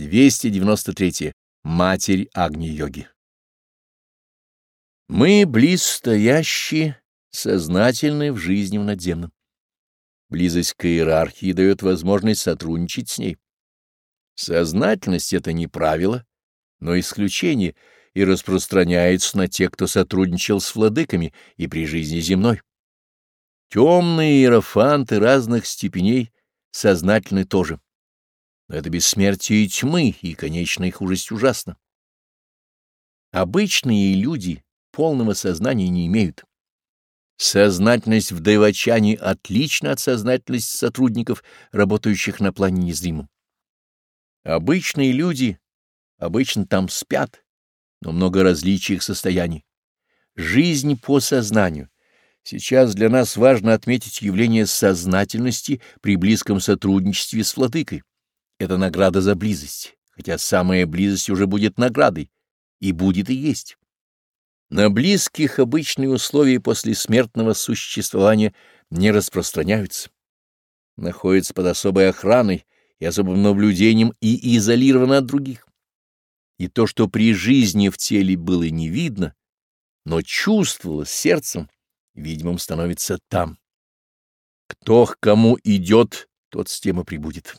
293. Матерь Агни-йоги. Мы близ стоящие, сознательны в жизни в надземном. Близость к иерархии дает возможность сотрудничать с ней. Сознательность — это не правило, но исключение и распространяется на тех, кто сотрудничал с владыками и при жизни земной. Темные иерофанты разных степеней сознательны тоже это бессмертие тьмы и конечная их ужасть ужасна. Обычные люди полного сознания не имеют. Сознательность в дайвачане отлична от сознательности сотрудников, работающих на плане незримом. Обычные люди обычно там спят, но много различий их состояний. Жизнь по сознанию. Сейчас для нас важно отметить явление сознательности при близком сотрудничестве с владыкой. Это награда за близость, хотя самая близость уже будет наградой, и будет и есть. На близких обычные условия после смертного существования не распространяются. Находятся под особой охраной и особым наблюдением и изолированы от других. И то, что при жизни в теле было не видно, но чувствовалось сердцем, видимым становится там. Кто к кому идет, тот с тем и прибудет.